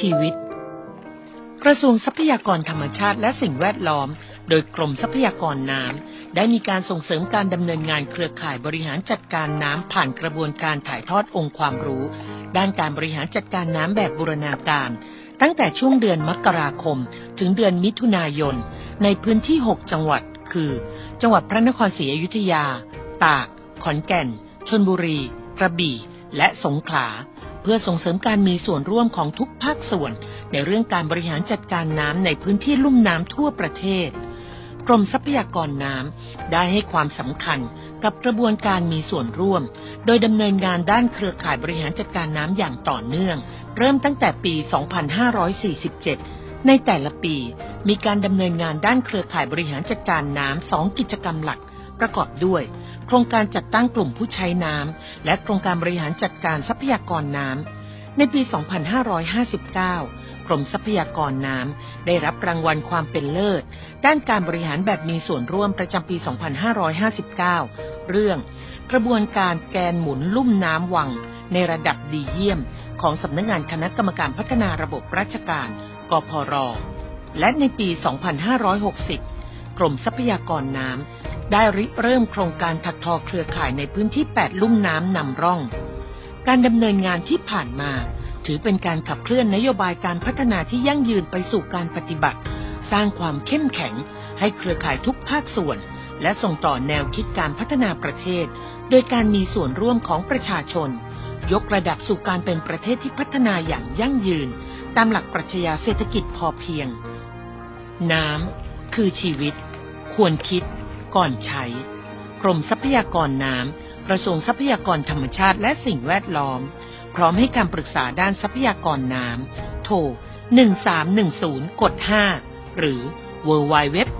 ชีวิต กระทรวงทรัพยากรธรรมชาติและสิ่งแวดล้อม โดยกรมทรัพยากรน้ำได้มีการส่งเสริมการดำเนินงานเครือข่ายบริหารจัดการน้ำผ่านกระบวนการถ่ายทอดองค์ความรู้ ด้านการบริหารจัดการน้ำแบบบูรณาการ ตั้งแต่ช่วงเดือนมกราคม ถึงเดือนมิถุนายน ในพื้นที่ 6 จังหวัด คือ จังหวัดพระนครศรีอยุธยา ตาก ขอนแก่นชนบุรี กระบี่ และสงขลา เพื่อส่งเสริมการมีส่วนร่วมของทุกภาคส่วน ในเรื่องการบริหารจัดการน้ำในพื้นที่ลุ่มน้ำทั่วประเทศ กรมทรัพยากรน้ำได้ให้ความสำคัญกับกระบวนการมีส่วนร่วม โดยดำเนินงานด้านเครือข่ายบริหารจัดการน้ำอย่างต่อเนื่อง เริ่มตั้งแต่ปี 2547 ในแต่ละปี มีการดำเนินงานด้านเครือข่ายบริหารจัดการน้ำสองกิจกรรมหลัก ประกอบด้วย โครงการจัดตั้งกลุ่มผู้ใช้น้ำและโครงการบริหารจัดการทรัพยากรน้ำในปี 2559 กรมทรัพยากรน้ำได้รับรางวัลความเป็นเลิศ ด้านการบริหารแบบมีส่วนร่วมประจำปี 2559 เรื่อง กระบวนการแกนหมุนลุ่มน้ำวัง ในระดับดีเยี่ยม ของสำนักงงานคณะกรรมการพัฒนาระบบราชการ กพรและในปี 2560 กรมทรัพยากรน้ำ ได้ริเริ่มโครงการถักทอเครือข่ายในพื้นที่ 8 ลุ่มน้ำนำร่อง การดำเนินงานที่ผ่านมา ถือเป็นการขับเคลื่อนนโยบายการพัฒนาที่ยั่งยืนไปสู่การปฏิบัติ สร้างความเข้มแข็ง ให้เครือข่ายทุกภาคส่วน และส่งต่อแนวคิดการพัฒนาประเทศ โดยการมีส่วนร่วมของประชาชน ยกระดับสู่การเป็นประเทศที่พัฒนาอย่างยั่งยืน ตามหลักปรัชญาเศรษฐกิจพอเพียง น้ำคือชีวิต ควรคิด ก่อนใช้ กรมทรัพยากรน้ำกระทรวงทรัพยากรธรรมชาติและสิ่งแวดล้อม พร้อมให้การปรึกษาด้านทรัพยากรน้ำโทร 1310 กด 5 หรือ www.dwr.go.th